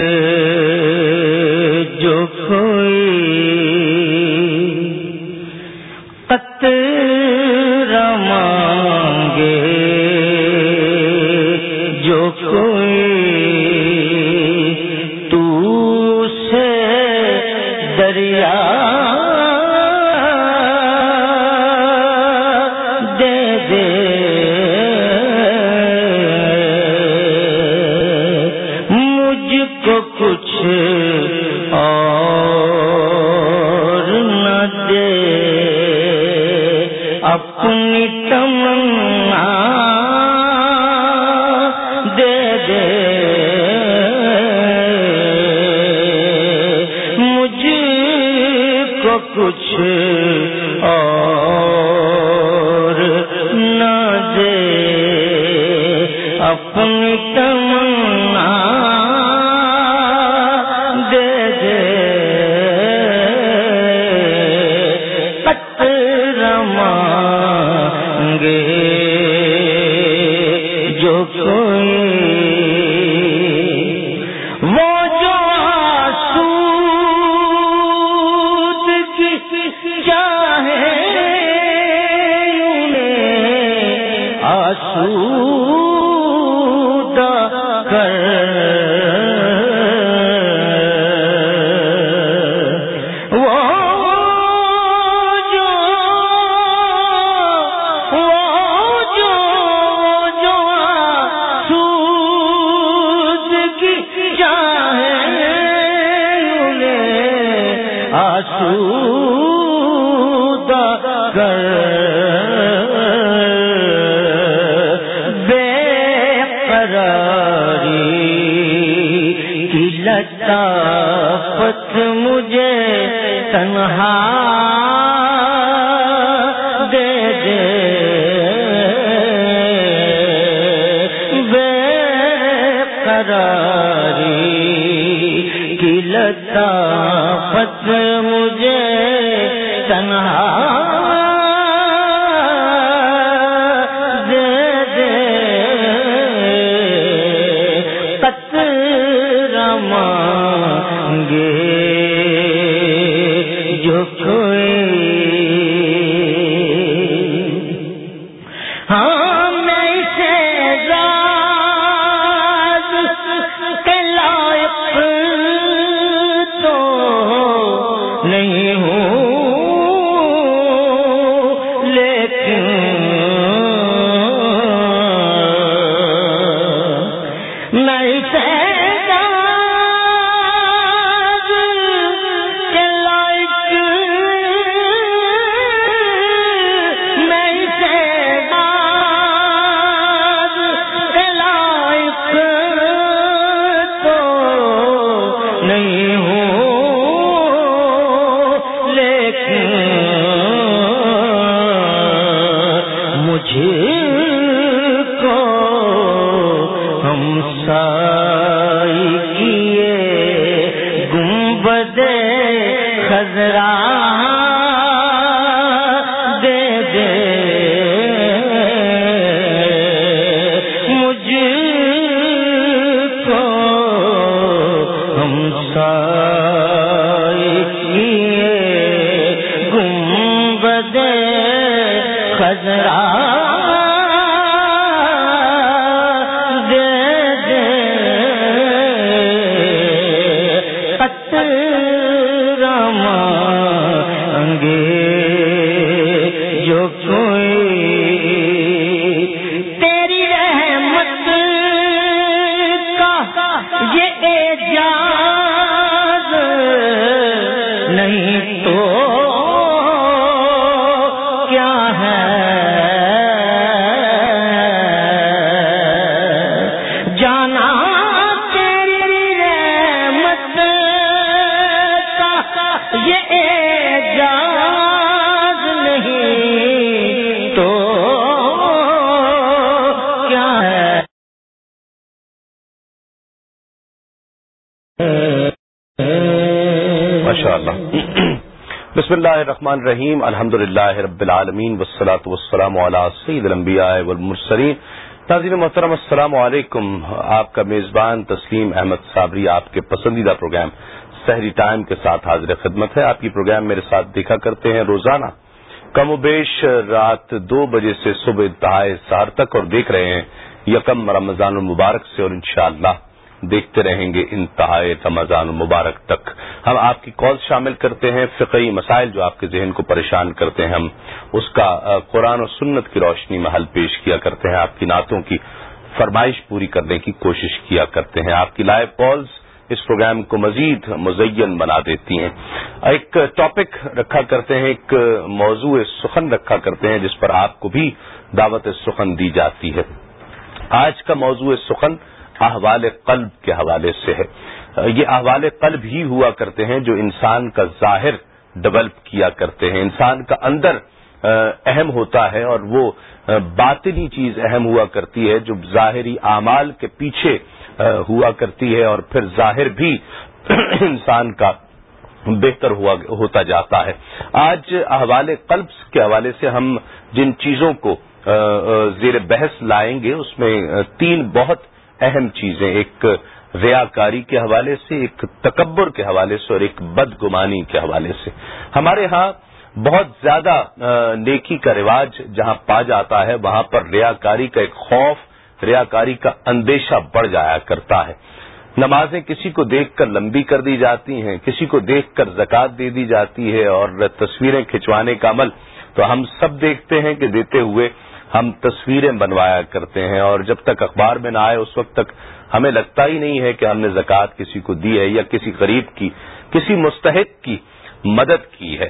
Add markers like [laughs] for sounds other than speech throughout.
بسم الرحمن الرحیم الحمد للہ رب العالمین وسلاۃ وسلم علیہ سید الانبیاء والمرسلین ناظرین محترم السلام علیکم آپ کا میزبان تسلیم احمد صابری آپ کے پسندیدہ پروگرام سحری ٹائم کے ساتھ حاضر خدمت ہے. آپ کی پروگرام میرے ساتھ دیکھا کرتے ہیں روزانہ. کم و بیش رات دو بجے سے صبح انتہائے سار تک اور دیکھ رہے ہیں یکم رمضان المبارک سے اور انشاءاللہ دیکھتے رہیں گے انتہائے رمضان المبارک تک۔ ہم آپ کی کال شامل کرتے ہیں فقی مسائل جو آپ کے ذہن کو پریشان کرتے ہیں، ہم اس کا قرآن و سنت کی روشنی میں حل پیش کیا کرتے ہیں۔ آپ کی نعتوں کی فرمائش پوری کرنے کی کوشش کیا کرتے ہیں۔ آپ کی لائیو کالز اس پروگرام کو مزید مزین بنا دیتی ہیں۔ ایک ٹاپک رکھا کرتے ہیں، ایک موضوع سخن رکھا کرتے ہیں، جس پر آپ کو بھی دعوت سخن دی جاتی ہے۔ آج کا موضوع سخن احوال قلب کے حوالے سے ہے۔ یہ احوال قلب ہی ہوا کرتے ہیں جو انسان کا ظاہر ڈیولپ کیا کرتے ہیں۔ انسان کا اندر اہم ہوتا ہے اور وہ باطنی چیز اہم ہوا کرتی ہے جو ظاہری اعمال کے پیچھے ہوا کرتی ہے اور پھر ظاہر بھی [clears throat] انسان کا بہتر ہوا، ہوتا جاتا ہے۔ آج احوال قلب کے حوالے سے ہم جن چیزوں کو زیر بحث لائیں گے، اس میں تین بہت اہم چیزیں، ایک ریاکاری کے حوالے سے، ایک تکبر کے حوالے سے اور ایک بدگمانی کے حوالے سے۔ ہمارے ہاں بہت زیادہ نیکی کا رواج جہاں پا جاتا ہے، وہاں پر ریاکاری کا ایک خوف، ریاکاری کا اندیشہ بڑھ جایا کرتا ہے۔ نمازیں کسی کو دیکھ کر لمبی کر دی جاتی ہیں، کسی کو دیکھ کر زکات دے دی جاتی ہے اور تصویریں کھنچوانے کا عمل، تو ہم سب دیکھتے ہیں کہ دیتے ہوئے ہم تصویریں بنوایا کرتے ہیں اور جب تک اخبار میں نہ آئے اس وقت تک ہمیں لگتا ہی نہیں ہے کہ ہم نے زکوٰۃ کسی کو دی ہے یا کسی غریب کی، کسی مستحق کی مدد کی ہے۔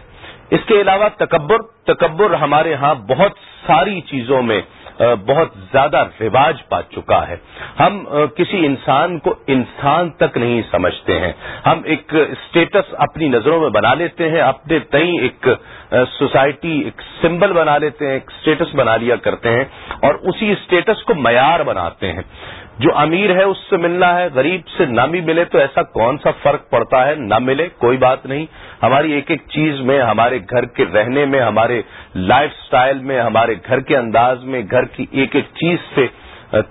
اس کے علاوہ تکبر تکبر ہمارے ہاں بہت ساری چیزوں میں بہت زیادہ رواج پا چکا ہے۔ ہم کسی انسان کو انسان تک نہیں سمجھتے ہیں۔ ہم ایک اسٹیٹس اپنی نظروں میں بنا لیتے ہیں، اپنے تئیں ایک سوسائٹی ایک سمبل بنا لیتے ہیں، ایک اسٹیٹس بنا لیا کرتے ہیں اور اسی اسٹیٹس کو معیار بناتے ہیں۔ جو امیر ہے اس سے ملنا ہے، غریب سے نہ بھی ملے تو ایسا کون سا فرق پڑتا ہے؟ نہ ملے، کوئی بات نہیں۔ ہماری ایک ایک چیز میں، ہمارے گھر کے رہنے میں، ہمارے لائف سٹائل میں، ہمارے گھر کے انداز میں، گھر کی ایک ایک چیز سے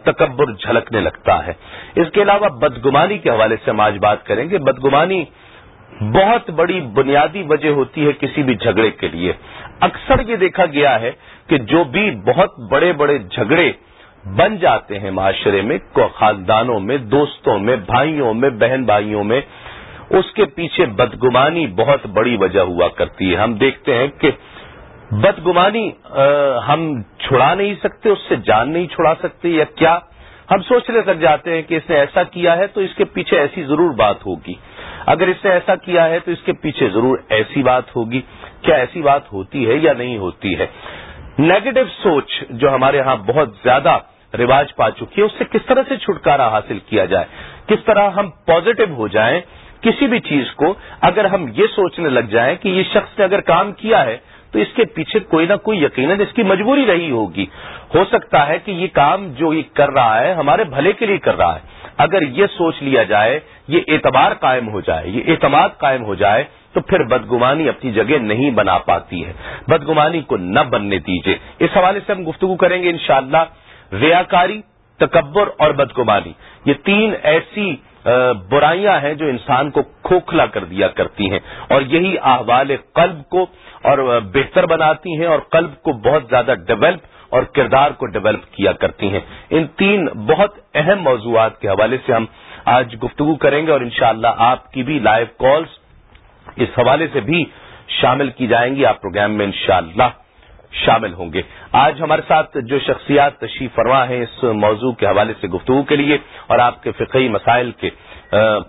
تکبر جھلکنے لگتا ہے۔ اس کے علاوہ بدگمانی کے حوالے سے ہم آج بات کریں گے۔ بدگمانی بہت بڑی بنیادی وجہ ہوتی ہے کسی بھی جھگڑے کے لیے۔ اکثر یہ دیکھا گیا ہے کہ جو بھی بہت بڑے بڑے جھگڑے بن جاتے ہیں معاشرے میں خاندانوں میں، دوستوں میں، بھائیوں میں، بہن بھائیوں میں۔ اس کے پیچھے بدگمانی بہت بڑی وجہ ہوا کرتی ہے۔ ہم دیکھتے ہیں کہ بدگمانی ہم چھڑا نہیں سکتے، اس سے جان نہیں چھڑا سکتے یا کیا۔ ہم سوچنے لگ جاتے ہیں کہ اس نے ایسا کیا ہے تو اس کے پیچھے ایسی ضرور بات ہوگی۔ اگر اس نے ایسا کیا ہے تو اس کے پیچھے ضرور ایسی بات ہوگی۔ کیا ایسی بات ہوتی ہے یا نہیں ہوتی ہے؟ نیگیٹو سوچ جو ہمارے ہاں بہت زیادہ رواج پا چکی ہے، اس سے کس طرح سے چھٹکارا حاصل کیا جائے؟ کس طرح ہم پازیٹو ہو جائیں کسی بھی چیز کو، اگر ہم یہ سوچنے لگ جائیں کہ یہ شخص نے اگر کام کیا ہے، تو اس کے پیچھے کوئی نہ کوئی یقیناً اس کی مجبوری رہی ہوگی۔ ہو سکتا ہے کہ یہ کام جو یہ کر رہا ہے، ہمارے بھلے کے لیے کر رہا ہے۔ اگر یہ سوچ لیا جائے، یہ اعتبار قائم ہو جائے، یہ اعتماد قائم ہو جائے، تو پھر بدگمانی اپنی جگہ نہیں بنا پاتی ہے۔ بدگمانی کو نہ بننے دیجیے اس حوالے سے ہم گفتگو کریں گے انشاءاللہ۔ ریاکاری، تکبر اور بدگمانی۔ یہ تین ایسی برائیاں ہیں جو انسان کو کھوکھلا کر دیا کرتی ہیں اور یہی احوال قلب کو اور بہتر بناتی ہیں اور قلب کو بہت زیادہ ڈیولپ اور کردار کو ڈیولپ کیا کرتی ہیں۔ ان تین بہت اہم موضوعات کے حوالے سے ہم آج گفتگو کریں گے اور انشاءاللہ اللہ آپ کی بھی لائیو کالز اس حوالے سے بھی شامل کی جائیں گی آپ پروگرام میں انشاءاللہ۔ شامل ہوں گے۔ آج ہمارے ساتھ جو شخصیات تشریف فرما ہیں اس موضوع کے حوالے سے گفتگو کے لیے اور آپ کے فقہی مسائل کے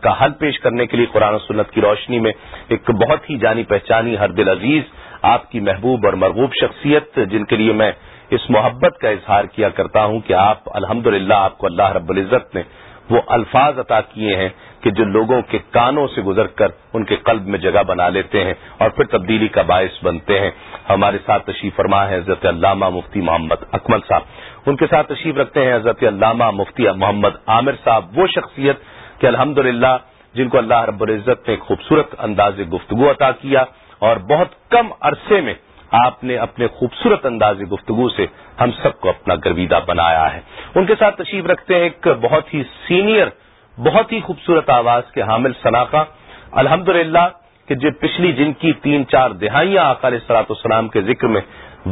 کا حل پیش کرنے کے لیے قرآن و سنت کی روشنی میں ایک بہت ہی جانی پہچانی ہر دل عزیز، آپ کی محبوب اور مرغوب شخصیت جن کے لیے میں اس محبت کا اظہار کیا کرتا ہوں کہ آپ الحمد آپ کو اللہ رب العزت نے وہ الفاظ عطا کیے ہیں۔ کہ جو لوگوں کے کانوں سے گزر کر ان کے قلب میں جگہ بنا لیتے ہیں اور پھر تبدیلی کا باعث بنتے ہیں۔ ہمارے ساتھ تشریف فرما ہے حضرت علامہ مفتی محمد اکمل صاحب۔ ان کے ساتھ تشریف رکھتے ہیں حضرت علامہ مفتی محمد عامر صاحب۔ وہ شخصیت کہ الحمد جن کو اللہ رب العزت نے خوبصورت انداز گفتگو عطا کیا اور بہت کم عرصے میں آپ نے اپنے خوبصورت انداز گفتگو سے ہم سب کو اپنا گرویدہ بنایا ہے۔ ان کے ساتھ تشریف رکھتے ہیں ایک بہت ہی سینئر بہت ہی خوبصورت آواز کے حامل سناخا۔ الحمد للہ کہ جو پچھلی جن کی تین چار دہائیاں آکال سلاط السلام کے ذکر میں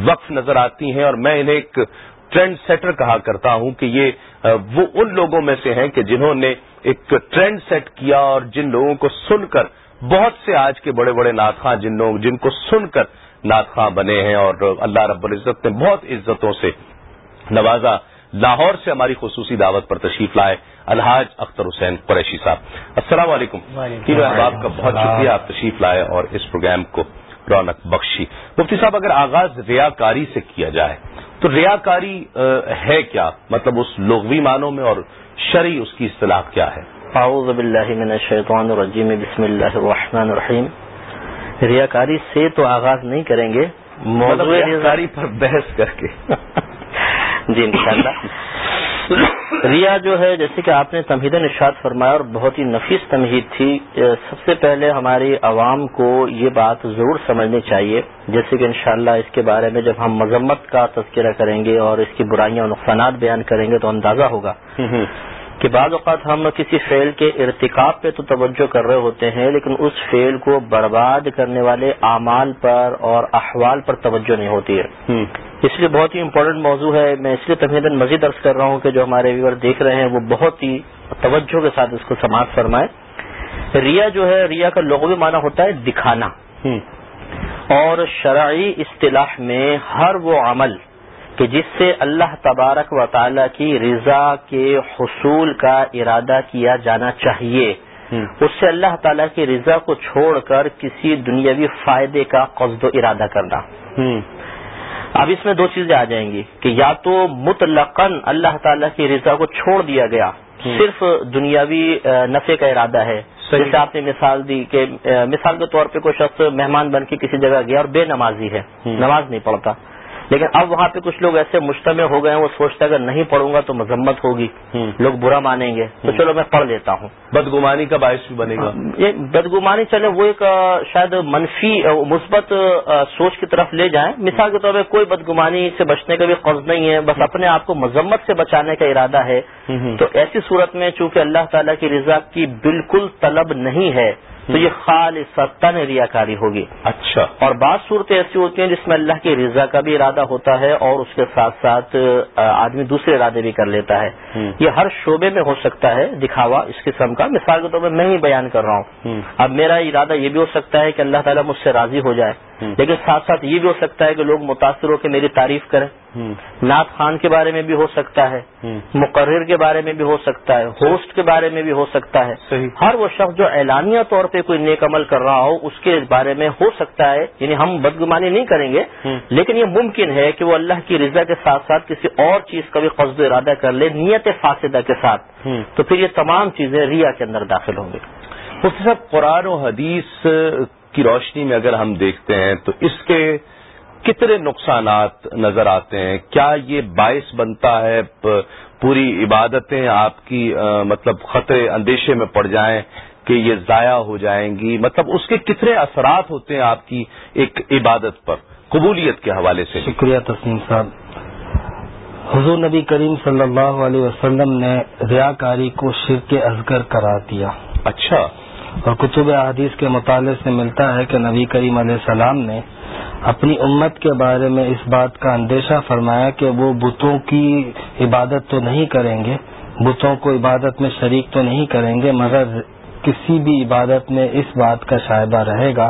وقف نظر آتی ہیں اور میں انہیں ایک ٹرینڈ سیٹر کہا کرتا ہوں کہ یہ وہ ان لوگوں میں سے ہیں کہ جنہوں نے ایک ٹرینڈ سیٹ کیا اور جن لوگوں کو سن کر بہت سے آج کے بڑے بڑے ناتخواں جن لوگ، جن کو سن کر ناتخواں بنے ہیں اور اللہ رب العزت نے بہت عزتوں سے نوازا۔ لاہور سے ہماری خصوصی دعوت پر تشریف لائے الحاج اختر حسین قریشی صاحب۔ السلام علیکم۔ تینوں احباب کا بہت شکریہ آپ تشریف لائے اور اس پروگرام کو رونق بخشی۔ مفتی صاحب اگر آغاز ریاکاری سے کیا جائے تو ریاکاری ہے کیا؟ مطلب اس لغوی معنوں میں اور شرعی اس کی اصطلاح کیا ہے؟ اعوذ باللہ من الشیطان الرجیم۔ بسم اللہ الرحمن الرحیم۔ ریاکاری سے تو آغاز نہیں کریں گے مطلب ریاکاری پر بحث کر کے۔ [laughs] جی انشاءاللہ۔ ریا جو ہے، جیسے کہ آپ نے تمہید نشاد فرمایا اور بہت ہی نفیس تمہید تھی سب سے پہلے ہماری عوام کو یہ بات ضرور سمجھنی چاہیے۔ جیسے کہ انشاءاللہ اس کے بارے میں جب ہم مذمت کا تذکرہ کریں گے اور اس کی برائیاں اور نقصانات بیان کریں گے تو اندازہ ہوگا۔ کہ بعض اوقات ہم کسی فعل کے ارتکاب پہ تو توجہ کر رہے ہوتے ہیں لیکن اس فعل کو برباد کرنے والے اعمال پر اور احوال پر توجہ نہیں ہوتی ہے۔ اس لیے بہت ہی امپورٹنٹ موضوع ہے۔ میں اس لیے تمہیں مزید عرض کر رہا ہوں کہ جو ہمارے ویور دیکھ رہے ہیں وہ بہت ہی توجہ کے ساتھ اس کو سماعت فرمائے ریا جو ہے ریا کا لغوی معنی ہوتا ہے دکھانا۔ اور شرعی اصطلاح میں ہر وہ عمل کہ جس سے اللہ تبارک و تعالی کی رضا کے حصول کا ارادہ کیا جانا چاہیے اس سے اللہ تعالیٰ کی رضا کو چھوڑ کر کسی دنیاوی فائدے کا قصد و ارادہ کرنا۔ اب اس میں دو چیزیں آ جائیں گی کہ یا تو مطلقاً اللہ تعالیٰ کی رضا کو چھوڑ دیا گیا صرف دنیاوی نفع کا ارادہ ہے۔ جیسے آپ نے مثال دی کہ مثال کے طور پہ کوئی شخص مہمان بن کے کسی جگہ گیا اور بے نمازی ہے نماز نہیں پڑھتا۔ لیکن اب وہاں پہ کچھ لوگ ایسے مشتمل ہو گئے ہیں وہ سوچتا ہے اگر نہیں پڑھوں گا تو مذمت ہوگی۔ لوگ برا مانیں گے۔ تو چلو میں پڑھ لیتا ہوں۔ بدگمانی کا باعث بھی بنے گا۔ یہ بدگمانی چلے وہ ایک شاید منفی مثبت سوچ کی طرف لے جائیں۔ مثال کے طور پہ کوئی بدگمانی سے بچنے کا بھی قرض نہیں ہے بس اپنے آپ کو مذمت سے بچانے کا ارادہ ہے۔ تو ایسی صورت میں چونکہ اللہ تعالیٰ کی رضا کی بالکل طلب نہیں ہے تو یہ خال ستن ریا کاری ہوگی۔ اچھا۔ اور بعض صورتیں ایسی ہوتی ہیں جس میں اللہ کی رضا کا بھی ارادہ ہوتا ہے اور اس کے ساتھ ساتھ آدمی دوسرے ارادے بھی کر لیتا ہے۔ یہ ہر شعبے میں ہو سکتا ہے دکھاوا اس قسم کا۔ مثال کے طور پر میں ہی بیان کر رہا ہوں۔ اب میرا ارادہ یہ بھی ہو سکتا ہے کہ اللہ تعالیٰ مجھ سے راضی ہو جائے۔ لیکن ساتھ ساتھ یہ بھی ہو سکتا ہے کہ لوگ متاثر ہو کے میری تعریف کریں۔ نعت خان کے بارے میں بھی ہو سکتا ہے۔ مقرر کے بارے میں بھی ہو سکتا ہے۔ ہوسٹ کے بارے میں بھی ہو سکتا ہے۔ ہر وہ شخص جو اعلانیہ طور پہ کوئی نیک عمل کر رہا ہو اس کے بارے میں ہو سکتا ہے۔ یعنی ہم بدگمانی نہیں کریں گے لیکن یہ ممکن ہے کہ وہ اللہ کی رضا کے ساتھ ساتھ کسی اور چیز کا بھی قصد ارادہ کر لے نیت فاصدہ کے ساتھ۔ تو پھر یہ تمام چیزیں ریا کے اندر داخل ہوں گی۔ مفتی صاحب قرآن و حدیث کی روشنی میں اگر ہم دیکھتے ہیں تو اس کے کتنے نقصانات نظر آتے ہیں؟ کیا یہ باعث بنتا ہے پوری عبادتیں آپ کی مطلب خطرے اندیشے میں پڑ جائیں کہ یہ ضائع ہو جائیں گی؟ مطلب اس کے کتنے اثرات ہوتے ہیں آپ کی ایک عبادت پر؟ قبولیت کے حوالے سے۔ شکریہ تسلیم صاحب۔ حضور نبی کریم صلی اللہ علیہ وسلم نے ریاکاری کو شرک ازگر قرار دیا۔ اچھا۔ اور کتب احادیث کے مطالعے سے ملتا ہے کہ نبی کریم علیہ السلام نے اپنی امت کے بارے میں اس بات کا اندیشہ فرمایا کہ وہ بتوں کی عبادت تو نہیں کریں گے بتوں کو عبادت میں شریک تو نہیں کریں گے مگر کسی بھی عبادت میں اس بات کا شائبہ رہے گا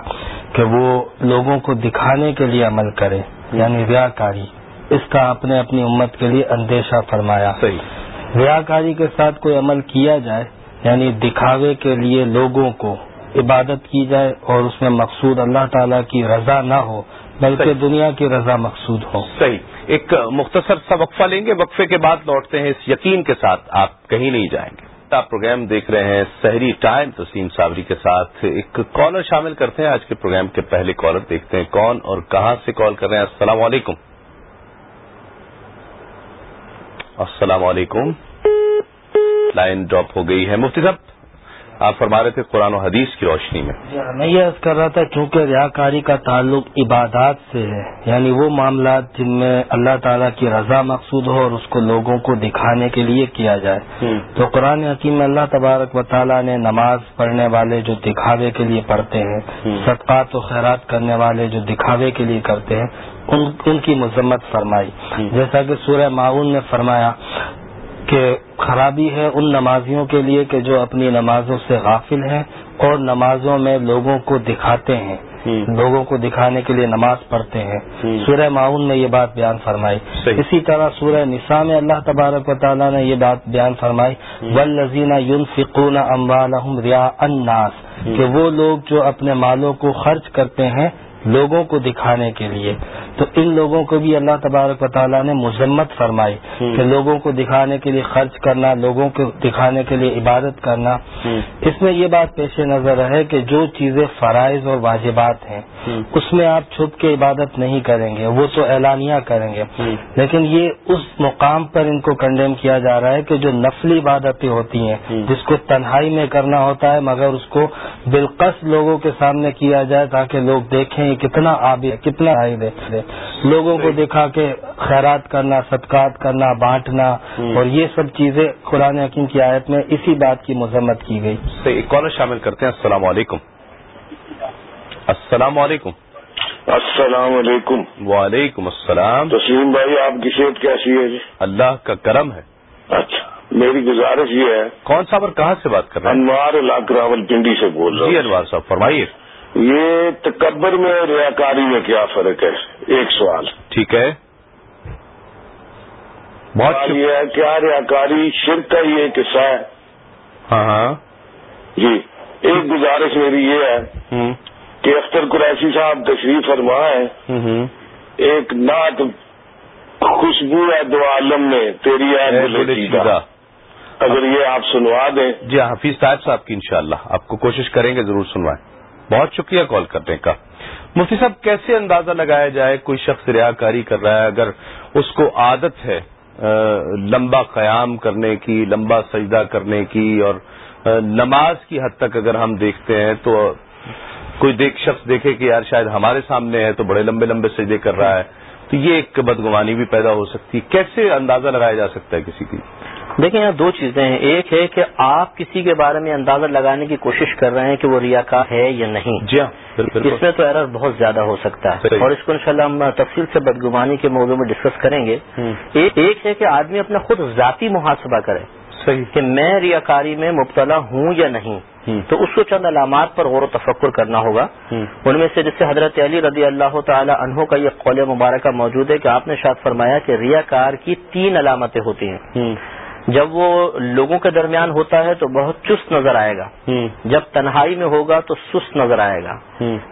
کہ وہ لوگوں کو دکھانے کے لیے عمل کرے یعنی ریاکاری۔ اس کا آپ نے اپنی امت کے لیے اندیشہ فرمایا۔ ریاکاری کے ساتھ کوئی عمل کیا جائے یعنی دکھاوے کے لیے لوگوں کو عبادت کی جائے اور اس میں مقصود اللہ تعالیٰ کی رضا نہ ہو بلکہ دنیا کی رضا مقصود ہو۔ صحیح. ایک مختصر سا وقفہ لیں گے وقفے کے بعد لوٹتے ہیں اس یقین کے ساتھ آپ کہیں نہیں جائیں گے۔ آپ پروگرام دیکھ رہے ہیں سحری ٹائم تسیم صابری کے ساتھ ایک کالر شامل کرتے ہیں۔ آج کے پروگرام کے پہلے کالر دیکھتے ہیں کون اور کہاں سے کال کر رہے ہیں۔ السلام علیکم۔ السلام علیکم۔ لائن ڈراپ ہو گئی ہے۔ مفتی صاحب آپ فرما رہے تھے قرآن و حدیث کی روشنی میں۔ جی ہاں، میں یہ عرض کر رہا تھا چونکہ ریاکاری کا تعلق عبادات سے ہے یعنی وہ معاملات جن میں اللہ تعالیٰ کی رضا مقصود ہو اور اس کو لوگوں کو دکھانے کے لیے کیا جائے۔ تو قرآن حکیم میں اللہ تبارک و تعالیٰ نے نماز پڑھنے والے جو دکھاوے کے لیے پڑھتے ہیں صدقات و خیرات کرنے والے جو دکھاوے کے لیے کرتے ہیں ان ان کی مذمت فرمائی۔ جیسا کہ سورہ معاون نے فرمایا کہ خرابی ہے ان نمازیوں کے لیے کہ جو اپنی نمازوں سے غافل ہیں اور نمازوں میں لوگوں کو دکھاتے ہیں۔ لوگوں کو دکھانے کے لیے نماز پڑھتے ہیں۔ سورہ معاون میں یہ بات بیان فرمائی۔ اسی طرح سورہ نساء میں اللہ تبارک و تعالیٰ نے یہ بات بیان فرمائی۔ ولزینہ یون فکون اموال ریا اناس کہ وہ لوگ جو اپنے مالوں کو خرچ کرتے ہیں لوگوں کو دکھانے کے لیے۔ تو ان لوگوں کو بھی اللہ تبارک و تعالیٰ نے مذمت فرمائی کہ لوگوں کو دکھانے کے لیے خرچ کرنا لوگوں کو دکھانے کے لیے عبادت کرنا۔ اس میں یہ بات پیش نظر ہے کہ جو چیزیں فرائض اور واجبات ہیں اس میں آپ چھپ کے عبادت نہیں کریں گے وہ تو اعلانیہ کریں گے۔ لیکن یہ اس مقام پر ان کو کنڈیم کیا جا رہا ہے کہ جو نفلی عبادتیں ہوتی ہیں جس کو تنہائی میں کرنا ہوتا ہے مگر اس کو بالکش لوگوں کے سامنے کیا جائے تاکہ لوگ دیکھیں یہ کتنا آبی ہے کتنا دے لوگوں کو دکھا کے خیرات کرنا صدقات کرنا بانٹنا۔ اور یہ سب چیزیں قرآن حکیم کی آیت میں اسی بات کی مذمت کی گئی۔ ایک کالر شامل کرتے ہیں۔ السلام علیکم۔ السلام علیکم۔ السلام علیکم۔ وعلیکم السلام۔ تسلیم بھائی آپ کی صحت کیسی ہے؟ جی اللہ کا کرم ہے۔ اچھا میری گزارش یہ ہے۔ کون صاحب اور کہاں سے بات کر رہے ہیں؟ انوار علاق راول پنڈی سے بول رہا جی ہوں انوار صاحب فرمائیے۔ یہ تکبر میں اور ریاکاری میں کیا فرق ہے؟ ایک سوال۔ ٹھیک ہے۔ بہت یہ ہے کیا ریاکاری شرک کا یہ ایک حصہ ہے؟ ہاں ہاں۔ جی۔ ایک گزارش میری یہ ہے کہ اختر قریشی صاحب تشریف فرما ہے ایک نعت خوشبو ہے دو عالم میں تیری ہے۔ اگر یہ آپ سنوا دیں۔ جی حفیظ صاحب صاحب کی انشاءاللہ۔ آپ کو کوشش کریں گے ضرور سنوائیں۔ بہت شکریہ کال کرنے کا۔ مفتی صاحب، کیسے اندازہ لگایا جائے کوئی شخص ریا کاری کر رہا ہے اگر اس کو عادت ہے لمبا قیام کرنے کی، لمبا سجدہ کرنے کی اور نماز کی حد تک اگر ہم دیکھتے ہیں تو کوئی دیکھ، شخص دیکھے کہ یار شاید ہمارے سامنے ہے تو بڑے لمبے لمبے سجدے کر رہا ہے، تو یہ ایک بدگمانی بھی پیدا ہو سکتی ہے۔ کیسے اندازہ لگایا جا سکتا ہے کسی کی؟ دیکھیں یہاں دو چیزیں ہیں ایک ہے کہ آپ کسی کے بارے میں اندازہ لگانے کی کوشش کر رہے ہیں کہ وہ ریاکار ہے یا نہیں جی ہاں اس میں تو ایرر بہت زیادہ ہو سکتا ہے۔ اور اس کو انشاءاللہ ہم تفصیل سے بدگمانی کے موضوع میں ڈسکس کریں گے۔ ایک ہے کہ آدمی اپنا خود ذاتی محاسبہ کرے صحیح کہ میں ریاکاری میں مبتلا ہوں یا نہیں۔ تو اس کو چند علامات پر غور و تفکر کرنا ہوگا۔ ان میں سے جس سے حضرت علی رضی اللہ تعالی عنہ کا یہ قول مبارکہ موجود ہے کہ آپ نے شاید فرمایا کہ ریاکار کی تین علامتیں ہوتی ہیں۔ جب وہ لوگوں کے درمیان ہوتا ہے تو بہت چست نظر آئے گا۔ جب تنہائی میں ہوگا تو سست نظر آئے گا۔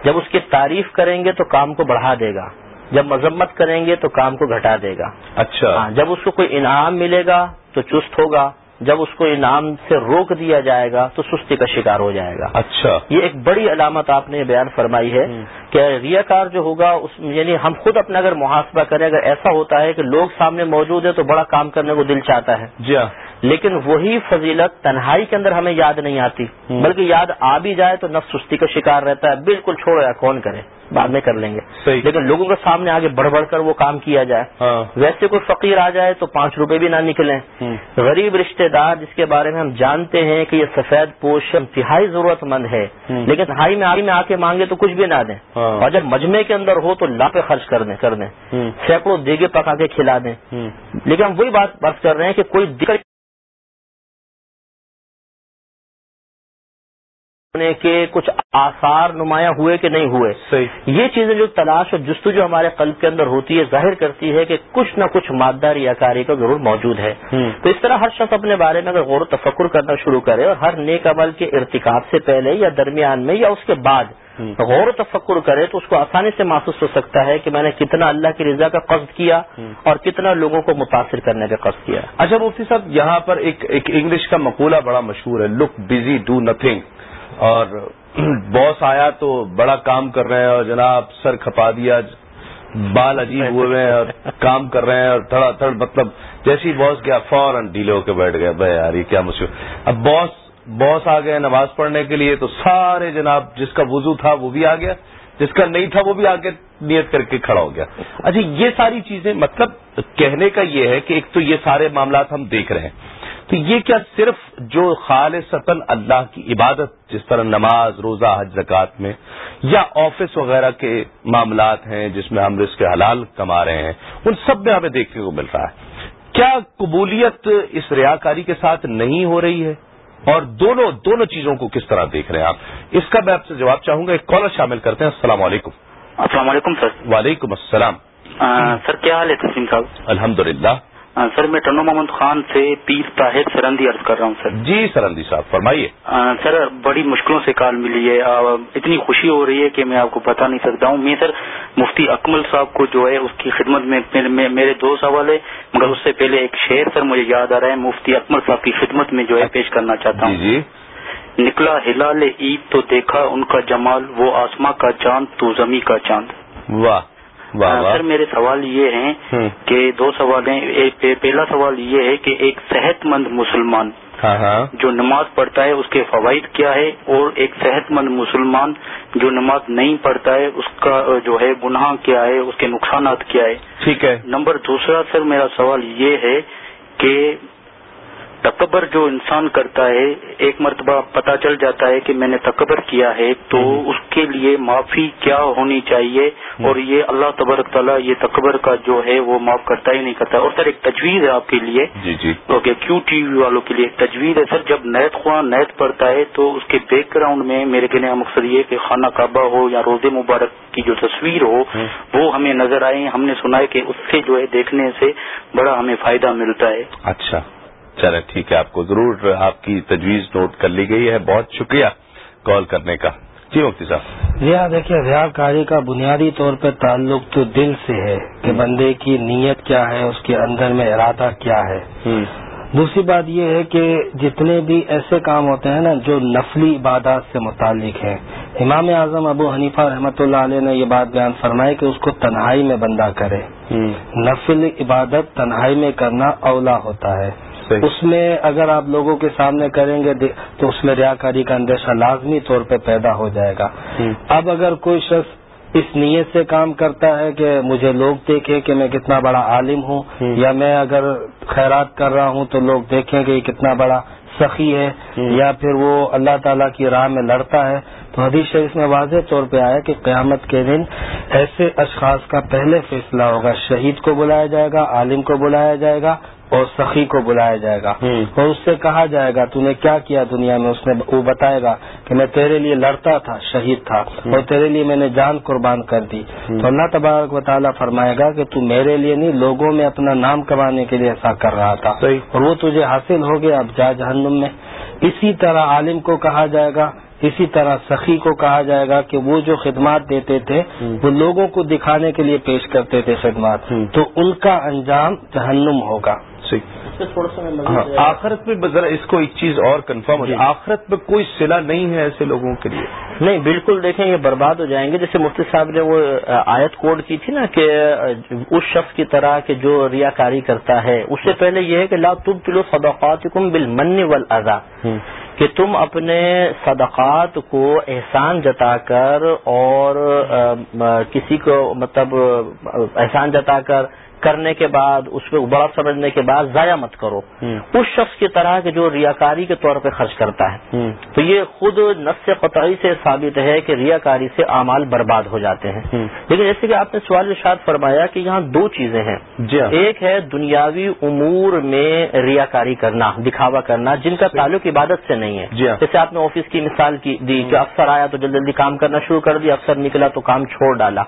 جب اس کی تعریف کریں گے تو کام کو بڑھا دے گا۔ جب مذمت کریں گے تو کام کو گھٹا دے گا۔ اچھا۔ ہاں جب اس کو کوئی انعام ملے گا تو چست ہوگا۔ جب اس کو انعام سے روک دیا جائے گا تو سستی کا شکار ہو جائے گا۔ اچھا۔ یہ ایک بڑی علامت آپ نے بیان فرمائی ہے۔ کہ ریاکار جو ہوگا اس یعنی ہم خود اپنا اگر محاسبہ کریں اگر ایسا ہوتا ہے کہ لوگ سامنے موجود ہے تو بڑا کام کرنے کو دل چاہتا ہے۔ جی ہاں۔ لیکن وہی فضیلت تنہائی کے اندر ہمیں یاد نہیں آتی۔ بلکہ یاد آ بھی جائے تو نفس سستی کا شکار رہتا ہے۔ بالکل چھوڑو یا کون کرے۔ بعد میں کر لیں گے لیکن لوگوں کے سامنے آگے بڑھ بڑھ کر وہ کام کیا جائے ہاں ویسے کوئی فقیر آ جائے تو پانچ روپے بھی نہ نکلیں۔ غریب رشتہ دار جس کے بارے میں ہم جانتے ہیں کہ یہ سفید پوش انتہائی ضرورت مند ہے۔ لیکن تنہائی میں آگے میں آ کے مانگے تو کچھ بھی نہ دیں ہاں۔ اور جب مجمے کے اندر ہو تو لاپے خرچ کر دیں کر دیں۔ سینکڑوں دیگے پکا کے کھلا دیں۔ لیکن ہم وہی بات بات کر رہے ہیں کہ کوئی دقت ہونے کے کچھ آثار نمایاں ہوئے کہ نہیں ہوئے صحیح یہ چیزیں جو تلاش اور جستجو جو ہمارے قلب کے اندر ہوتی ہے ظاہر کرتی ہے کہ کچھ نہ کچھ مادہ ریاکاری کا ضرور موجود ہے۔ تو اس طرح ہر شخص اپنے بارے میں اگر غور و تفکر کرنا شروع کرے اور ہر نیک عمل کے ارتکاب سے پہلے یا درمیان میں یا اس کے بعد۔ غور و تفکر کرے تو اس کو آسانی سے محسوس ہو سکتا ہے کہ میں نے کتنا اللہ کی رضا کا قصد کیا۔ اور کتنا لوگوں کو متاثر کرنے کا قصد کیا اچھا مفتی صاحب یہاں پر ایک انگلش کا مقولہ بڑا مشہور ہے لک بزی ڈو نتھنگ اور [clears throat] باس آیا تو بڑا کام کر رہے ہیں اور جناب سر کھپا دیا بال عجیب ہوئے ہیں اور [laughs] کام کر رہے ہیں اور تھوڑا تھوڑا مطلب جیسی باس گیا فوراً ڈھیلے ہو کے بیٹھ گیا بھائی یار یہ کیا مشکل۔ اب باس باس آ گئے نماز پڑھنے کے لیے تو سارے جناب جس کا وضو تھا وہ بھی آ گیا جس کا نہیں تھا وہ بھی آگے نیت کر کے کھڑا ہو گیا۔ اچھا یہ ساری چیزیں مطلب کہنے کا یہ ہے کہ ایک تو یہ سارے معاملات ہم دیکھ رہے ہیں۔ تو یہ کیا صرف جو خالص اللہ کی عبادت جس طرح نماز روزہ حج زکات میں یا آفس وغیرہ کے معاملات ہیں جس میں ہم رزق حلال کما رہے ہیں ان سب میں ہمیں دیکھنے کو مل رہا ہے۔ کیا قبولیت اس ریاکاری کے ساتھ نہیں ہو رہی ہے؟ اور دونوں دونوں چیزوں کو کس طرح دیکھ رہے ہیں آپ؟ اس کا میں آپ سے جواب چاہوں گا ایک کالر شامل کرتے ہیں۔ السلام علیکم۔ السلام علیکم سر۔ وعلیکم السلام۔ سر کیا حال ہے تسلیم صاحب؟ الحمد للہ سر میں ٹنو محمد خان سے پیر طاہر سرندی عرض کر رہا ہوں سر۔ جی سرندی صاحب فرمائیے۔ سر بڑی مشکلوں سے کال ملی ہے۔ اتنی خوشی ہو رہی ہے کہ میں آپ کو بتا نہیں سکتا ہوں۔ میں سر مفتی اکمل صاحب کو جو ہے اس کی خدمت میں میرے دو سوال ہے مگر اس سے پہلے ایک شعر سر مجھے یاد آ رہا ہے۔ مفتی اکمل صاحب کی خدمت میں جو ہے پیش کرنا چاہتا ہوں۔ جی, جی۔ نکلا ہلال عید تو دیکھا ان کا جمال وہ آسماں کا چاند تو زمیں کا چاند۔ واہ۔ سر میرے سوال یہ ہیں کہ دو سوال ہیں پہلا سوال یہ ہے کہ ایک صحت مند مسلمان ہاں، ہاں۔ جو نماز پڑھتا ہے اس کے فوائد کیا ہے؟ اور ایک صحت مند مسلمان جو نماز نہیں پڑھتا ہے اس کا جو ہے گناہ کیا ہے؟ اس کے نقصانات کیا ہے؟ ٹھیک ہے۔ نمبر دوسرا سر میرا سوال یہ ہے کہ تکبر جو انسان کرتا ہے ایک مرتبہ پتہ چل جاتا ہے کہ میں نے تکبر کیا ہے تو اس کے لیے معافی کیا ہونی چاہیے؟ اور یہ اللہ تبرک تعالیٰ یہ تکبر کا جو ہے وہ معاف کرتا ہی نہیں کرتا۔ اور سر ایک تجویز ہے آپ کے لیے۔ جی جی۔ اوکے کیو ٹی وی والوں کے لیے ایک تجویز ہے؟ سر جب نیت خواہ نیت پڑتا ہے تو اس کے بیک گراؤنڈ میں میرے کہنے کا مقصد یہ کہ خانہ کعبہ ہو یا روز مبارک کی جو تصویر ہو وہ ہمیں نظر آئے ہم نے سنا ہے کہ اس سے جو ہے دیکھنے سے بڑا ہمیں فائدہ ملتا ہے۔ اچھا۔ چلے ٹھیک ہے آپ کو ضرور آپ کی تجویز نوٹ کر لی گئی ہے۔ بہت شکریہ کال کرنے کا۔ جی مفتی صاحب۔ جی ہاں دیکھیے ریا کاری کا بنیادی طور پہ تعلق تو دل سے ہے کہ بندے کی نیت کیا ہے اس کے اندر میں ارادہ کیا ہے۔ دوسری بات یہ ہے کہ جتنے بھی ایسے کام ہوتے ہیں نا جو نفلی عبادات سے متعلق ہیں۔ امام اعظم ابو حنیفہ رحمۃ اللہ علیہ نے یہ بات بیان فرمائی کہ اس کو تنہائی میں بندہ کرے۔ نفل عبادت تنہائی میں کرنا اولا ہوتا ہے۔ اس میں اگر آپ لوگوں کے سامنے کریں گے تو اس میں ریاکاری کا اندیشہ لازمی طور پہ پیدا ہو جائے گا. اب اگر کوئی شخص اس نیت سے کام کرتا ہے کہ مجھے لوگ دیکھیں کہ میں کتنا بڑا عالم ہوں یا میں اگر خیرات کر رہا ہوں تو لوگ دیکھیں کہ یہ کتنا بڑا سخی ہے یا پھر وہ اللہ تعالیٰ کی راہ میں لڑتا ہے تو حدیث شریف میں واضح طور پہ آیا کہ قیامت کے دن ایسے اشخاص کا پہلے فیصلہ ہوگا شہید کو بلایا جائے گا عالم کو بلایا جائے گا اور سخی کو بلایا جائے گا۔ اور اس سے کہا جائے گا تو نے کیا کیا دنیا میں؟ اس نے وہ بتائے گا کہ میں تیرے لیے لڑتا تھا شہید تھا اور تیرے لیے میں نے جان قربان کر دی۔ تو اللہ تبارک و تعالیٰ فرمائے گا کہ تو میرے لیے نہیں لوگوں میں اپنا نام کمانے کے لیے ایسا کر رہا تھا۔ اور وہ تجھے حاصل ہو گیا اب جا جہنم میں۔ اسی طرح عالم کو کہا جائے گا اسی طرح سخی کو کہا جائے گا کہ وہ جو خدمات دیتے تھے وہ لوگوں کو دکھانے کے لیے پیش کرتے تھے خدمات۔ تو ان کا انجام جہنم ہوگا۔ ہاں، آخرت میں ذرا اس کو ایک چیز اور کنفرم ہو جائے۔ جی۔ آخرت میں کوئی سلا نہیں ہے ایسے لوگوں کے لیے۔ نہیں بالکل دیکھیں یہ برباد ہو جائیں گے۔ جیسے مفتی صاحب نے وہ آیت کوڈ کی تھی نا کہ اس شخص کی طرح کہ جو ریا کاری کرتا ہے اس سے پہلے یہ ہے کہ لا تب کلو صدقات کم بل من کہ تم اپنے صدقات کو احسان جتا کر اور کسی کو مطلب احسان جتا کر کرنے کے بعد اس پہ بڑا سمجھنے کے بعد ضائع مت کرو۔ اس شخص کی طرح کے جو ریاکاری کے طور پہ خرچ کرتا ہے۔ تو یہ خود نس قطعی سے ثابت ہے کہ ریاکاری سے اعمال برباد ہو جاتے ہیں۔ لیکن جیسے کہ آپ نے سوال ارشاد فرمایا کہ یہاں دو چیزیں ہیں۔ جی ہاں۔ ایک ہے دنیاوی امور میں ریاکاری کرنا دکھاوا کرنا جن کا تعلق عبادت سے نہیں ہے۔ جی ہاں۔ جیسے آپ نے آفس کی مثال کی دی کہ افسر آیا تو جلدی جلدی کام کرنا شروع کر دیا افسر نکلا تو کام چھوڑ ڈالا۔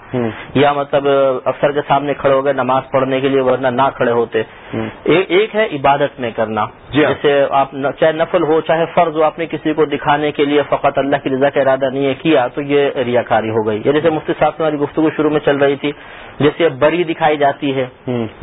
یا مطلب افسر کے سامنے کھڑے ہو گئے نماز پڑھ پڑھنے کے لیے ورنہ نہ کھڑے ہوتے۔ ایک ہے عبادت میں کرنا۔ جی ہاں۔ جیسے آپ چاہے نفل ہو چاہے فرض ہو آپ نے کسی کو دکھانے کے لیے فقط اللہ کی رضا کا ارادہ نہیں ہے کیا تو یہ ریاکاری ہو گئی۔ یا جیسے مفتی صاحب سے ہماری گفتگو شروع میں چل رہی تھی جیسے بری دکھائی جاتی ہے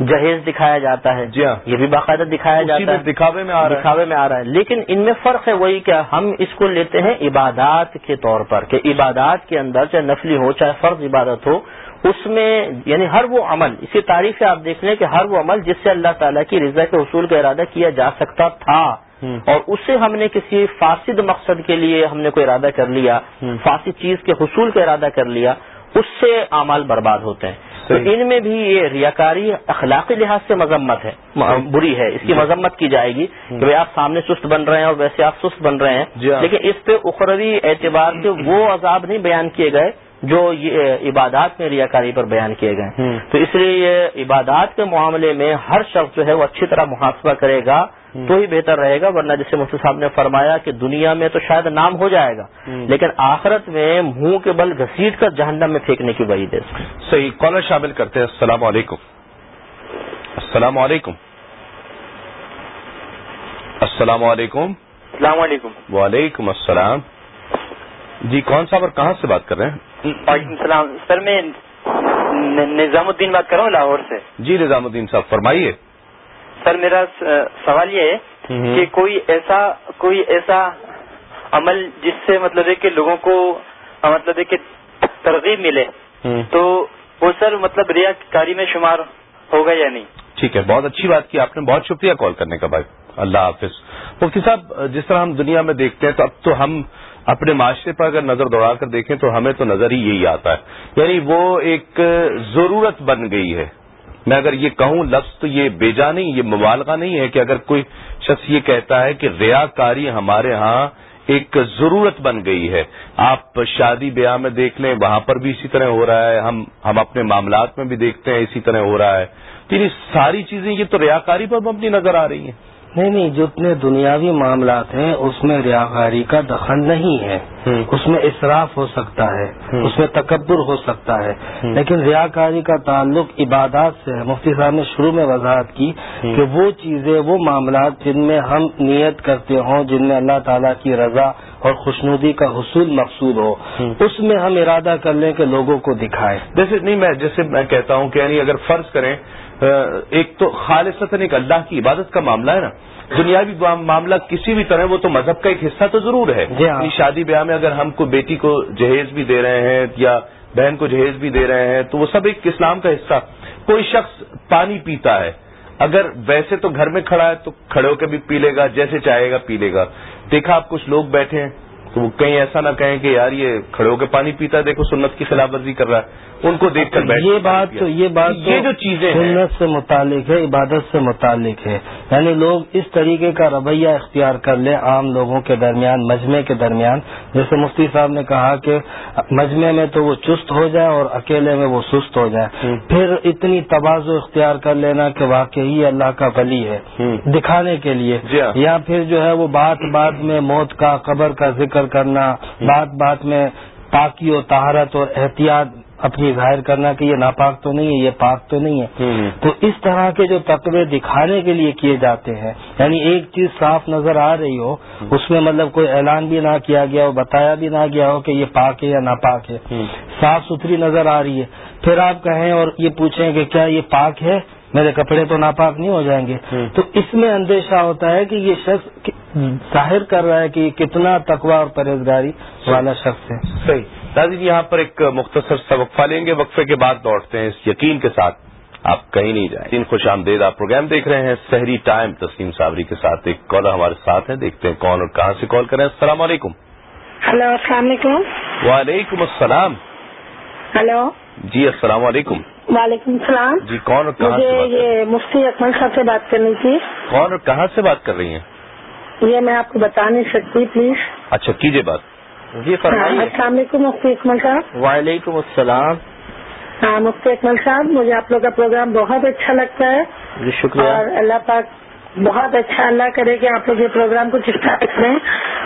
جہیز دکھایا جاتا ہے۔ جی ہاں۔ یہ بھی باقاعدہ دکھایا جاتا ہے۔ دکھاوے میں دکھاوے میں آ رہا ہے۔ لیکن ان میں فرق ہے وہی کہ ہم اس کو لیتے ہیں عبادات کے طور پر کہ عبادات کے اندر چاہے نفلی ہو چاہے فرض عبادت ہو اس میں یعنی ہر وہ عمل اس کی تعریف سے آپ دیکھ لیں کہ ہر وہ عمل جس سے اللہ تعالیٰ کی رضا کے حصول کا ارادہ کیا جا سکتا تھا۔ اور اسے ہم نے کسی فاسد مقصد کے لیے ہم نے کوئی ارادہ کر لیا فاسد چیز کے حصول کا ارادہ کر لیا اس سے اعمال برباد ہوتے ہیں۔ تو ان میں بھی یہ ریاکاری اخلاقی لحاظ سے مذمت ہے بری ہے۔ اس کی مذمت کی جائے گی کہ بھائی آپ سامنے سست بن رہے ہیں اور ویسے آپ سست بن رہے جی ہیں ہاں۔ لیکن اس پہ اخروی اعتبار کے وہ عذاب نہیں بیان کیے گئے جو یہ عبادات میں ریاکاری پر بیان کیے گئے تو اس لیے یہ عبادات کے معاملے میں ہر شخص جو ہے وہ اچھی طرح محاسبہ کرے گا تو ہی بہتر رہے گا ورنہ جیسے مفتی صاحب نے فرمایا کہ دنیا میں تو شاید نام ہو جائے گا لیکن آخرت میں منہ کے بل گھسیٹ کر جہنم میں پھینکنے کی وعید ہے۔ صحیح کالر شامل کرتے ہیں۔ السلام علیکم۔ السلام علیکم۔ السلام علیکم۔ السلام علیکم۔ وعلیکم السلام۔ جی کون صاحب اور کہاں سے بات کر رہے ہیں؟ وعلیکم السلام سر میں نظام الدین بات کر رہا ہوں لاہور سے. جی نظام الدین صاحب فرمائیے. سر میرا سوال یہ ہے۔ کہ کوئی ایسا کوئی ایسا عمل جس سے مطلب ہے کہ لوگوں کو مطلب ہے کہ ترغیب ملے۔ تو وہ سر مطلب ریا کاری میں شمار ہوگا یا نہیں؟ ٹھیک ہے بہت اچھی بات کی آپ نے بہت شکریہ کال کرنے کا بھائی اللہ حافظ. مفتی صاحب جس طرح ہم دنیا میں دیکھتے ہیں تو اب تو ہم اپنے معاشرے پر اگر نظر دوڑا کر دیکھیں تو ہمیں تو نظر ہی یہی آتا ہے۔ یعنی وہ ایک ضرورت بن گئی ہے۔ میں اگر یہ کہوں، لفظ تو یہ بیجا نہیں، یہ مبالغہ نہیں ہے کہ اگر کوئی شخص یہ کہتا ہے کہ ریاکاری ہمارے ہاں ایک ضرورت بن گئی ہے۔ آپ شادی بیاہ میں دیکھ لیں، وہاں پر بھی اسی طرح ہو رہا ہے۔ ہم ہم اپنے معاملات میں بھی دیکھتے ہیں، اسی طرح ہو رہا ہے۔ تو یہ ساری چیزیں، یہ تو ریاکاری پر مبنی نظر آ رہی ہیں۔ نہیں نہیں جتنے دنیاوی معاملات ہیں اس میں ریاکاری کا دخل نہیں ہے۔ اس میں اسراف ہو سکتا ہے۔ اس میں تکبر ہو سکتا ہے۔ لیکن ریاکاری کا تعلق عبادات سے ہے مفتی صاحب نے شروع میں وضاحت کی۔ کہ وہ چیزیں وہ معاملات جن میں ہم نیت کرتے ہوں جن میں اللہ تعالیٰ کی رضا اور خوشنودی کا حصول مقصود ہو۔ اس میں ہم ارادہ کر لیں کہ لوگوں کو دکھائیں جیسے نہیں میں جیسے میں کہتا ہوں کہ یعنی اگر فرض کریں ایک تو خالصتاً ایک اللہ کی عبادت کا معاملہ ہے نا۔ دنیاوی معاملہ کسی بھی طرح وہ تو مذہب کا ایک حصہ تو ضرور ہے۔ جی ہاں۔ یعنی شادی بیاہ میں اگر ہم کو بیٹی کو جہیز بھی دے رہے ہیں یا بہن کو جہیز بھی دے رہے ہیں تو وہ سب ایک اسلام کا حصہ۔ کوئی شخص پانی پیتا ہے اگر ویسے تو گھر میں کھڑا ہے تو کھڑے ہو کے بھی پی لے گا جیسے چاہے گا پی لے گا۔ دیکھا آپ کچھ لوگ بیٹھے ہیں تو وہ کہیں ایسا نہ کہیں کہ یار یہ کھڑے ہو کے پانی پیتا ہے دیکھو سنت کی خلاف ورزی کر رہا ہے۔ ان کو دیکھ کر بیٹھ یہ بات تو یہ بات یہ جو چیزیں سنت سے متعلق ہے عبادت سے متعلق ہے۔ یعنی لوگ اس طریقے کا رویہ اختیار کر لیں عام لوگوں کے درمیان مجمع کے درمیان۔ جیسے مفتی صاحب نے کہا کہ مجمع میں تو وہ چست ہو جائے اور اکیلے میں وہ سست ہو جائے۔ پھر اتنی توازو اختیار کر لینا کہ واقعی اللہ کا ولی ہے۔ دکھانے کے لیے۔ جی ہاں۔ یا پھر جو ہے وہ بات بات میں موت کا قبر کا ذکر کرنا بات بات میں پاکی و طہارت اور احتیاط اپنی ظاہر کرنا کہ یہ ناپاک تو نہیں ہے یہ پاک تو نہیں ہے۔ تو اس طرح کے جو تقوی دکھانے کے لیے کیے جاتے ہیں یعنی ایک چیز صاف نظر آ رہی ہو اس میں مطلب کوئی اعلان بھی نہ کیا گیا ہو بتایا بھی نہ گیا ہو کہ یہ پاک ہے یا ناپاک ہے۔ صاف ستھری نظر آ رہی ہے۔ پھر آپ کہیں اور یہ پوچھیں کہ کیا یہ پاک ہے؟ میرے کپڑے تو ناپاک نہیں ہو جائیں گے۔ تو اس میں اندیشہ ہوتا ہے کہ یہ شخص ظاہر کر رہا ہے کہ یہ کتنا تقوا اور پرہیزگاری والا شخص ہے۔ صحیح۔ ناظرین یہاں پر ایک مختصر سا وقفہ لیں گے۔ وقفے کے بعد لوٹتے ہیں اس یقین کے ساتھ۔ آپ کہیں نہیں جائیں۔ تین خوش آمدید آپ پروگرام دیکھ رہے ہیں۔ سحری ٹائم تسلیم صابری کے ساتھ ایک کالر ہمارے ساتھ ہیں۔ دیکھتے ہیں کون اور کہاں سے کال کریں۔ السلام علیکم۔ ہلو السلام علیکم۔ وعلیکم السلام۔ ہلو۔ جی السلام علیکم۔ وعلیکم السلام۔ جی کون اور کہاں مجھے یہ مفتی اکمل صاحب سے بات کرنی تھی۔ کون اور کہاں سے بات کر رہی ہیں؟ یہ میں آپ کو بتا نہیں سکتی پلیز۔ اچھا کیجیے بات۔ جی ہاں، فرمائیے۔ السلام علیکم مفتی اکمل صاحب۔ وعلیکم السلام۔ ہاں مفتی اکمل صاحب مجھے آپ لوگ کا پروگرام بہت اچھا لگتا ہے۔ جی شکریہ۔ اور اللہ پاک بہت اچھا اللہ کرے کہ آپ لوگ یہ پروگرام کچھ اسٹارٹ کریں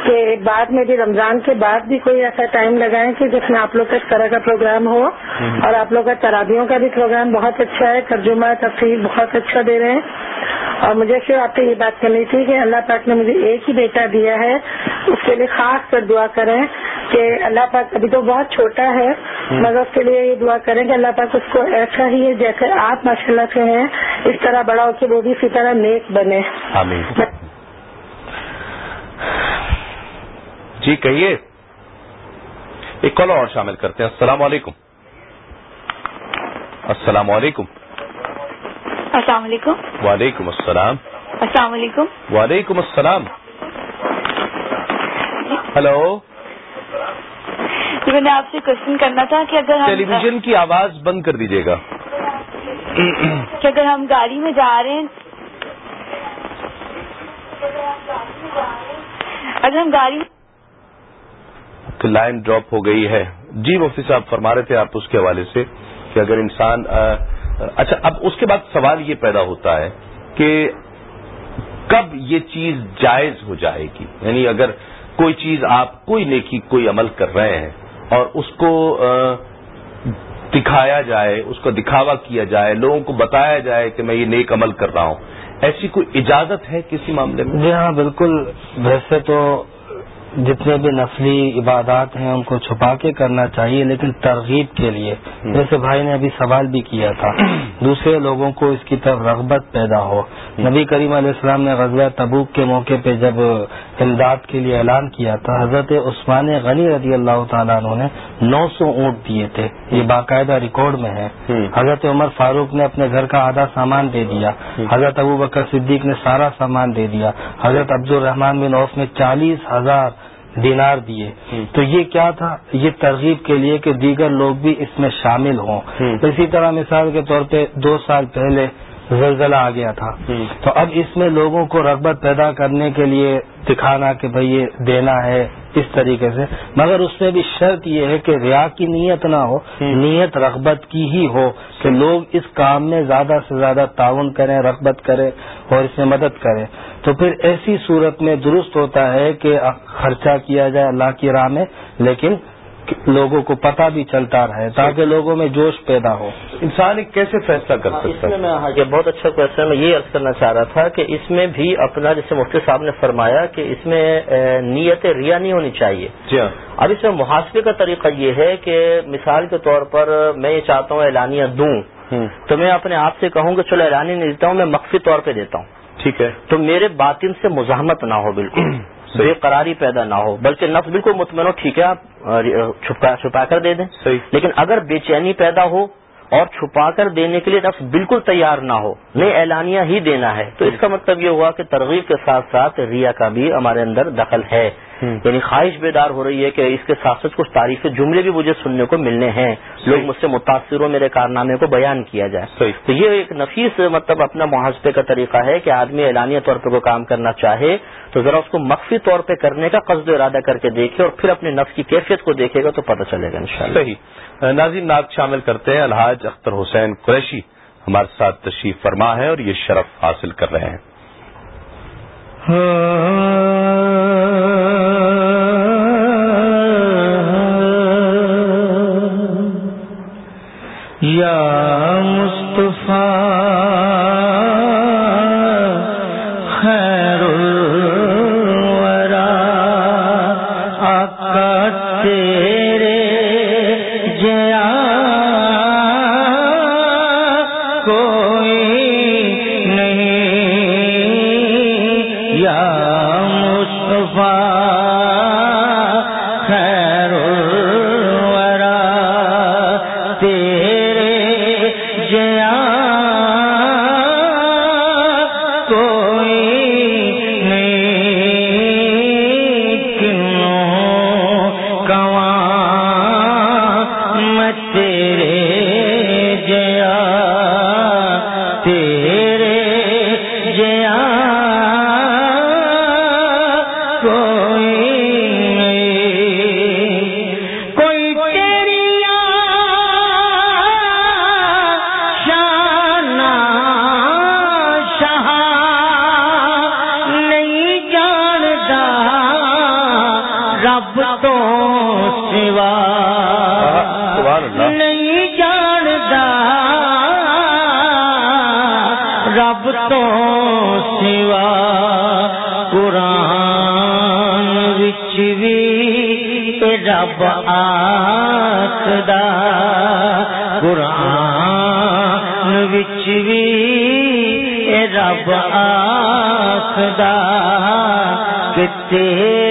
کہ بعد میں بھی رمضان کے بعد بھی کوئی ایسا ٹائم لگائیں کہ جس میں آپ لوگ کا اس طرح کا پروگرام ہو۔ اور آپ لوگ کا ترابیوں کا بھی پروگرام بہت اچھا ہے ترجمہ تفریح بہت اچھا دے رہے ہیں۔ اور مجھے صرف آپ سے یہ بات کرنی تھی کہ اللہ پاک نے مجھے ایک ہی بیٹا دیا ہے اس کے لیے خاص کر دعا کریں کہ اللہ پاک ابھی تو بہت چھوٹا ہے مگر اس کے لیے یہ دعا کریں کہ اللہ پاک اس کو ایسا ہی ہے جیسے آپ ماشاء اللہ سے ہیں اس طرح بڑا ہو کہ وہ بھی اسی طرح نیک بنے۔ آمین۔ جی کہیے۔ ایک کالر اور شامل کرتے ہیں۔ السلام علیکم۔ السلام علیکم۔ السلام علیکم۔ وعلیکم السلام۔ السلام علیکم۔ وعلیکم السلام۔ ہلو۔ جی میں نے آپ سے کوشچن کرنا تھا کہ اگر ٹیلی ویژن کی آواز بند کر دیجیے گا۔ کہ اگر ہم گاڑی میں جا رہے ہیں اگر ہم گاڑی لائن ڈراپ ہو گئی ہے۔ جی مفتی صاحب فرما رہے تھے آپ اس کے حوالے سے کہ اگر انسان اچھا اب اس کے بعد سوال یہ پیدا ہوتا ہے کہ کب یہ چیز جائز ہو جائے گی؟ یعنی اگر کوئی چیز آپ، کوئی نیکی، کوئی عمل کر رہے ہیں اور اس کو دکھایا جائے، اس کو دکھاوا کیا جائے، لوگوں کو بتایا جائے کہ میں یہ نیک عمل کر رہا ہوں، ایسی کوئی اجازت ہے کسی معاملے میں؟ جی ہاں بالکل۔ ویسے تو جتنے بھی نسلی عبادات ہیں ان کو چھپا کے کرنا چاہیے لیکن ترغیب کے لیے۔ جیسے بھائی نے ابھی سوال بھی کیا تھا دوسرے لوگوں کو اس کی طرف رغبت پیدا ہو۔ نبی کریم علیہ السلام نے غزوہ تبوک کے موقع پہ جب امداد کے لیے اعلان کیا تھا حضرت عثمان غنی رضی اللہ تعالیٰ عنہ نے نو سو اونٹ دیے تھے۔ یہ باقاعدہ ریکارڈ میں ہے۔ حضرت عمر فاروق نے اپنے گھر کا آدھا سامان دے دیا۔ حضرت ابو بکر صدیق نے سارا سامان دے دیا۔ حضرت عبد الرحمان بن عوف نے چالیس ہزار دینار دیے۔ تو یہ کیا تھا؟ یہ ترغیب کے لیے کہ دیگر لوگ بھی اس میں شامل ہوں۔ اسی طرح مثال کے طور پہ دو سال پہلے زلزلہ آ گیا تھا۔ تو اب اس میں لوگوں کو رغبت پیدا کرنے کے لیے دکھانا کہ بھئی یہ دینا ہے اس طریقے سے۔ مگر اس میں بھی شرط یہ ہے کہ ریا کی نیت نہ ہو نیت رغبت کی ہی ہو کہ لوگ اس کام میں زیادہ سے زیادہ تعاون کریں رغبت کریں اور اس میں مدد کریں۔ تو پھر ایسی صورت میں درست ہوتا ہے کہ خرچہ کیا جائے اللہ کی راہ میں لیکن لوگوں کو پتہ بھی چلتا رہے تاکہ لوگوں میں جوش پیدا ہو۔ انسان ایک کیسے فیصلہ کر اس سکتا ہے؟ میں ہاں، یہ بہت اچھا کوشچن میں یہ عرض کرنا چاہ رہا تھا کہ اس میں بھی اپنا جیسے مفتی صاحب نے فرمایا کہ اس میں نیت ریا نہیں ہونی چاہیے۔ جی ہاں۔ اب اس میں محاسبے کا طریقہ یہ ہے کہ مثال کے طور پر میں یہ چاہتا ہوں اعلانیہ دوں۔ تو میں اپنے آپ سے کہوں کہ چلو اعلانیہ نہیں دیتا ہوں میں مخفی طور پہ دیتا ہوں۔ ٹھیک ہے۔ تو میرے باطن سے مزاحمت نہ ہو بالکل۔ [clears throat] بے قراری پیدا نہ ہو بلکہ نفس بالکل مطمئن ہو ٹھیک ہے آپ چھپا چھپا کر دے دیں۔ لیکن اگر بے چینی پیدا ہو اور چھپا کر دینے کے لیے نفس بالکل تیار نہ ہو نہیں اعلانیہ ہی دینا ہے تو اس کا مطلب یہ ہوا کہ ترغیب کے ساتھ ساتھ ریا کا بھی ہمارے اندر دخل ہے۔ یعنی خواہش بیدار ہو رہی ہے کہ اس کے ساتھ ساتھ کچھ تعریف جملے بھی مجھے سننے کو ملنے ہیں۔ لوگ مجھ سے متاثر ہو میرے کارنامے کو بیان کیا جائے۔ تو یہ ایک نفیس مطلب اپنا محاسبے کا طریقہ ہے کہ آدمی اعلانیہ طور پہ کوئی کام کرنا چاہے تو ذرا اس کو مخفی طور پہ کرنے کا قصد و ارادہ کر کے دیکھے اور پھر اپنے نفس کی کیفیت کو دیکھے گا تو پتہ چلے گا انشاءاللہ۔ صحیح۔ ناظرین نعت شامل کرتے ہیں الحاج اختر حسین قریشی۔ ہمارے ساتھ تشریف فرما ہے اور یہ شرف حاصل کر رہے ہیں۔ یا سوا نہیں جانتا۔ رب تو سوا قرآن وچ بھی رب آخدا قرآن وچ بھی رب آخدا کہ تیرے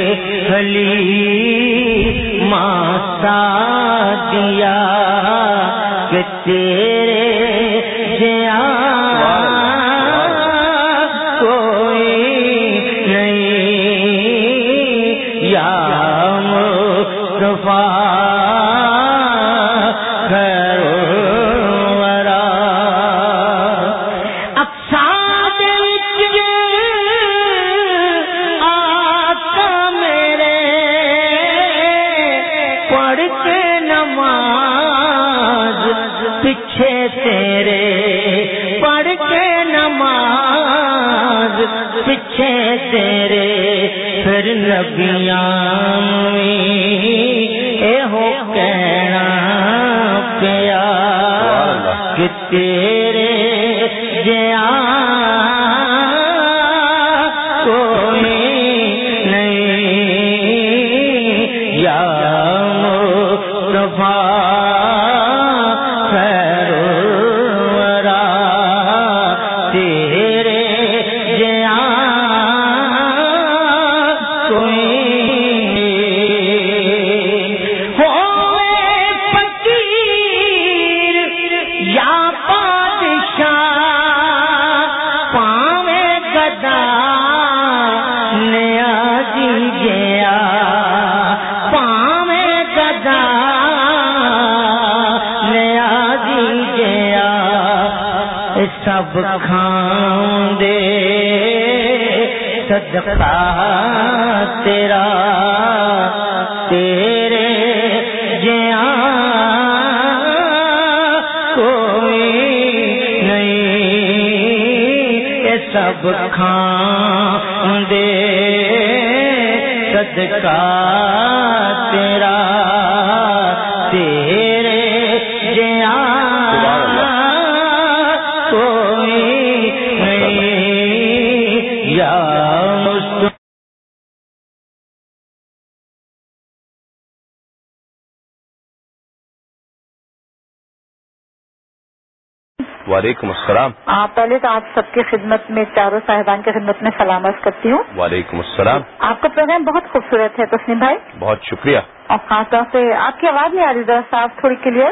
سب کھان دے صدقہ تیرا تیرے جیا کوئی نہیں یہ سب کھان وعلیکم السلام. آپ پہلے تو آپ سب کی خدمت میں چاروں صاحبان کی خدمت میں سلام عرض کرتی ہوں۔ وعلیکم السلام. آپ کا پروگرام بہت خوبصورت ہے تسلیم بھائی۔ بہت شکریہ. اور خاص طور سے آپ کی آواز نہیں آ رہی ذرا صاف تھوڑی کلیئر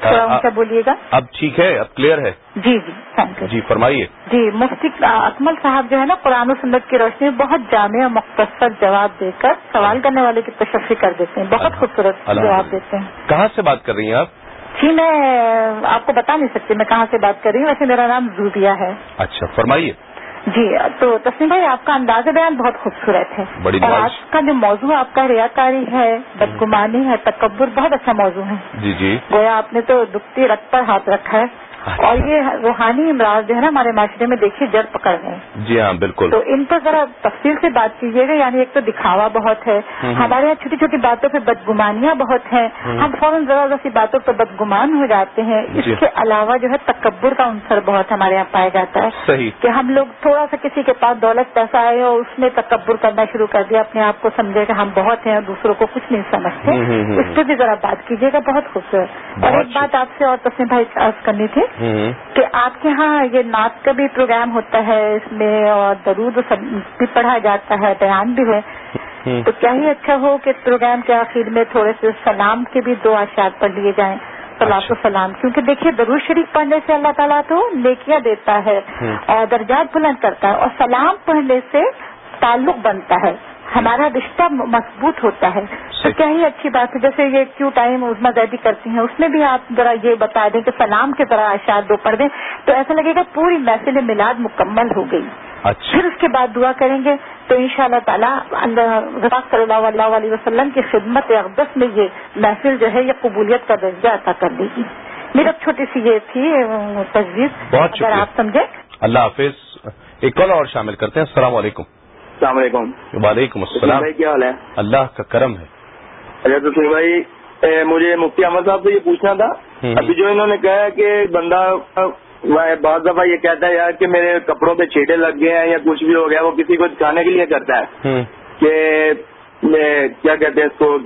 تھوڑا بولیے گا۔ اب ٹھیک ہے اب کلیئر ہے؟ جی جی تھینک یو جی فرمائیے۔ جی مفتی اکمل صاحب جو ہے نا قرآن و سنت کی روشنی میں بہت جامع اور مختصر جواب دے کر سوال کرنے والے کی تشفی کر دیتے ہیں۔ بہت خوبصورت جواب۔ دیتے ہیں۔ کہاں سے بات کر رہی ہیں آپ؟ جی میں آپ کو بتا نہیں سکتی میں کہاں سے بات کر رہی ہوں؟ ویسے میرا نام زوبیا ہے۔ اچھا فرمائیے۔ جی تو تسلیم بھائی آپ کا انداز بیان بہت خوبصورت ہے۔ بڑی اور۔ آج کا جو موضوع آپ کا ریاکاری ہے بدگمانی ہے تکبر بہت اچھا موضوع ہے۔ جی جی۔ گویا آپ نے تو دکھتی رت پر ہاتھ رکھا ہے۔ اور یہ روحانی امراض جو ہے نا ہمارے معاشرے میں دیکھیے جڑ پکڑ گئے جی ہاں بالکل۔ تو ان پر ذرا تفصیل سے بات کیجیے گا یعنی ایک تو دکھاوا بہت ہے۔ ہمارے یہاں چھوٹی چھوٹی باتوں پہ بدگمانیاں بہت ہیں۔ ہم فوراً ذرا ذرا سی باتوں پہ بدگمان ہو جاتے ہیں۔ اس جی۔ کے علاوہ جو ہے تکبر کا عنصر بہت ہمارے یہاں پایا جاتا ہے۔ کہ ہم لوگ تھوڑا سا کسی کے پاس دولت پیسہ آئے اور اس میں تکبر کرنا شروع کر دیا اپنے آپ کو سمجھے کہ ہم بہت ہیں اور دوسروں کو کچھ نہیں سمجھتے۔ اس پہ بھی ذرا بات کیجیے گا بہت خوبصورت۔ اور ایک بات آپ سے اور تسلیم بھائی عرض کرنی تھی۔ کہ آپ کے ہاں یہ نعت کا بھی پروگرام ہوتا ہے اس میں اور درود و بھی پڑھا جاتا ہے بیان بھی ہے۔ تو کیا ہی اچھا ہو کہ پروگرام کے آخر میں تھوڑے سے سلام کے بھی دو اشعار پڑھ لیے جائیں و اچھا۔ سلام کیونکہ دیکھیے درود شریف پڑھنے سے اللہ تعالیٰ تو نیکیاں دیتا ہے۔ اور درجات بلند کرتا ہے اور سلام پڑھنے سے تعلق بنتا ہے ہمارا رشتہ مضبوط ہوتا ہے۔ تو۔ کیا ہی اچھی بات ہے۔ جیسے یہ کیوں ٹائم عظما زیدی کرتی ہیں اس میں بھی آپ ذرا یہ بتا دیں کہ سلام کے ذرا اشعار دو پڑھ دیں۔ تو ایسا لگے گا پوری محفل میلاد مکمل ہو گئی۔ اچھا۔ پھر اس کے بعد دعا کریں گے تو ان شاء اللہ تعالیٰ اللہ صلی اللہ علیہ وآلہ وسلم کی خدمت اقدس میں یہ محفل جو ہے یہ قبولیت کا درجہ عطا کر دے گی۔ میری اب چھوٹی سی یہ تھی تجویز۔ اگر۔ آپ سمجھے اللہ حافظ۔ ایک کال اور شامل کرتے ہیں۔ السلام علیکم۔ السلام علیکم۔ وعلیکم السلام۔ بھائی کیا حال ہے؟ اللہ کا کرم ہے۔ اچھا تو بھائی مجھے مفتی احمد صاحب سے یہ پوچھنا تھا۔ ابھی جو انہوں نے کہا کہ بندہ بعض دفعہ یہ کہتا ہے یار کہ میرے کپڑوں پہ چھیٹے لگ گئے ہیں یا کچھ بھی ہو گیا وہ کسی کو دکھانے کے لیے کرتا ہے۔ کہ کیا کہتے ہیں اس کو؟